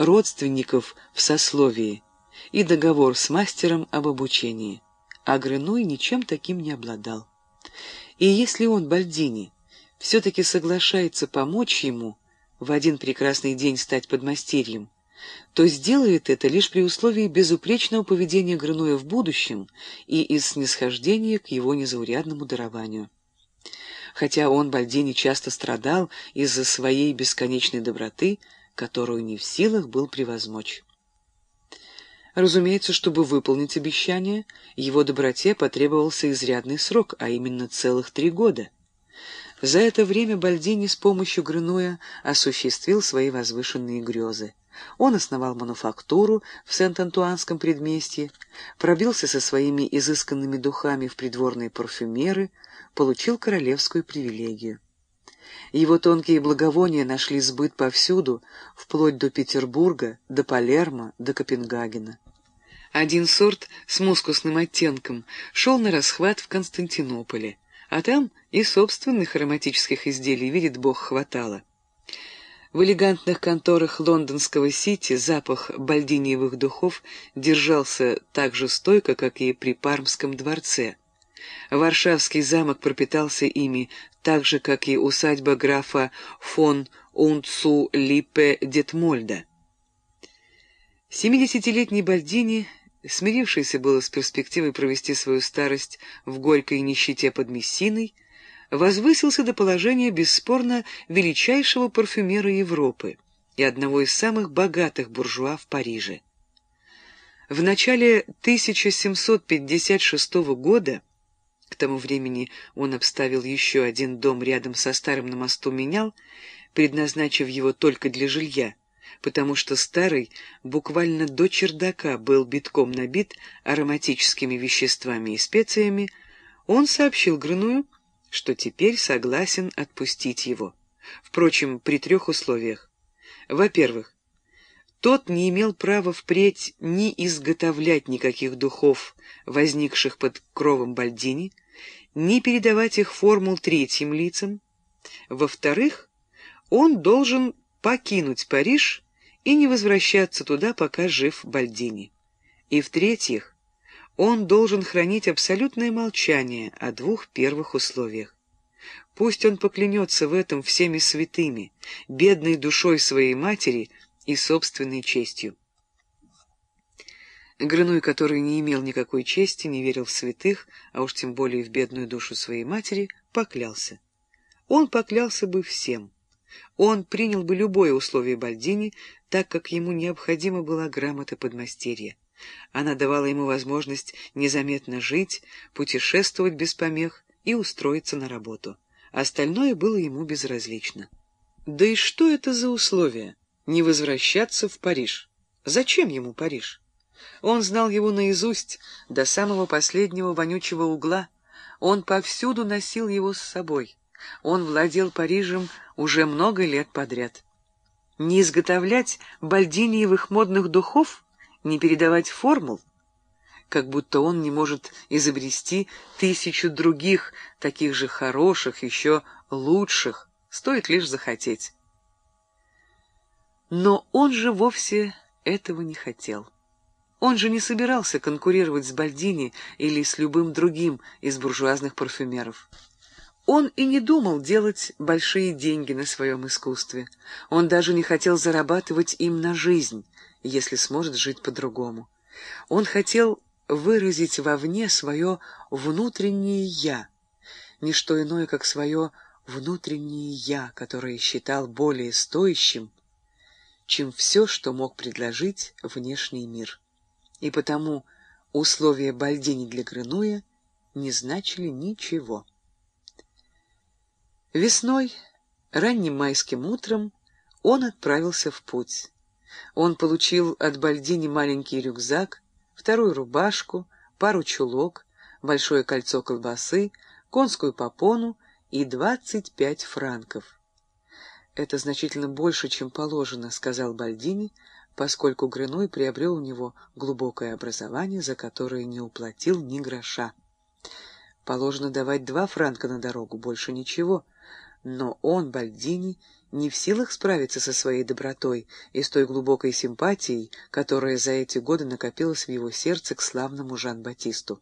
родственников в сословии и договор с мастером об обучении. А Грыной ничем таким не обладал. И если он, Бальдини, все-таки соглашается помочь ему в один прекрасный день стать подмастерьем, то сделает это лишь при условии безупречного поведения Грыноя в будущем и из снисхождения к его незаурядному дарованию. Хотя он, Бальдини, часто страдал из-за своей бесконечной доброты, которую не в силах был превозмочь. Разумеется, чтобы выполнить обещание, его доброте потребовался изрядный срок, а именно целых три года. За это время Бальдини с помощью Грынуя осуществил свои возвышенные грезы. Он основал мануфактуру в Сент-Антуанском предместье, пробился со своими изысканными духами в придворные парфюмеры, получил королевскую привилегию. Его тонкие благовония нашли сбыт повсюду, вплоть до Петербурга, до Палермо, до Копенгагена. Один сорт с мускусным оттенком шел на расхват в Константинополе, а там и собственных ароматических изделий, видит Бог, хватало. В элегантных конторах лондонского Сити запах бальдиниевых духов держался так же стойко, как и при Пармском дворце. Варшавский замок пропитался ими так же, как и усадьба графа фон Унцу Липпе Детмольда. Семидесятилетний Бальдини смирившийся было с перспективой провести свою старость в горькой нищете под Мессиной, возвысился до положения бесспорно величайшего парфюмера Европы и одного из самых богатых буржуа в Париже. В начале 1756 года, к тому времени он обставил еще один дом рядом со старым на мосту менял, предназначив его только для жилья, потому что старый буквально до чердака был битком набит ароматическими веществами и специями, он сообщил Грыную, что теперь согласен отпустить его. Впрочем, при трех условиях. Во-первых, тот не имел права впредь ни изготовлять никаких духов, возникших под кровом Бальдини, ни передавать их формул третьим лицам. Во-вторых, он должен покинуть Париж и не возвращаться туда, пока жив Бальдини. И в-третьих, он должен хранить абсолютное молчание о двух первых условиях. Пусть он поклянется в этом всеми святыми, бедной душой своей матери и собственной честью. Грынуй, который не имел никакой чести, не верил в святых, а уж тем более в бедную душу своей матери, поклялся. Он поклялся бы всем — он принял бы любое условие Бальдини, так как ему необходима была грамота подмастерья. Она давала ему возможность незаметно жить, путешествовать без помех и устроиться на работу. Остальное было ему безразлично. Да и что это за условие? Не возвращаться в Париж. Зачем ему Париж? Он знал его наизусть, до самого последнего вонючего угла. Он повсюду носил его с собой. Он владел Парижем уже много лет подряд. Не изготовлять бальдиниевых модных духов, не передавать формул, как будто он не может изобрести тысячу других, таких же хороших, еще лучших, стоит лишь захотеть. Но он же вовсе этого не хотел. Он же не собирался конкурировать с Бальдини или с любым другим из буржуазных парфюмеров. Он и не думал делать большие деньги на своем искусстве. Он даже не хотел зарабатывать им на жизнь, если сможет жить по-другому. Он хотел выразить вовне свое внутреннее «я», не что иное, как свое внутреннее «я», которое считал более стоящим, чем все, что мог предложить внешний мир. И потому условия Бальдини для Грынуя не значили ничего. Весной, ранним майским утром, он отправился в путь. Он получил от Бальдини маленький рюкзак, вторую рубашку, пару чулок, большое кольцо колбасы, конскую попону и двадцать пять франков. «Это значительно больше, чем положено», — сказал Бальдини, поскольку Грыной приобрел у него глубокое образование, за которое не уплатил ни гроша. Положено давать два франка на дорогу, больше ничего — но он, Бальдини, не в силах справиться со своей добротой и с той глубокой симпатией, которая за эти годы накопилась в его сердце к славному Жан-Батисту.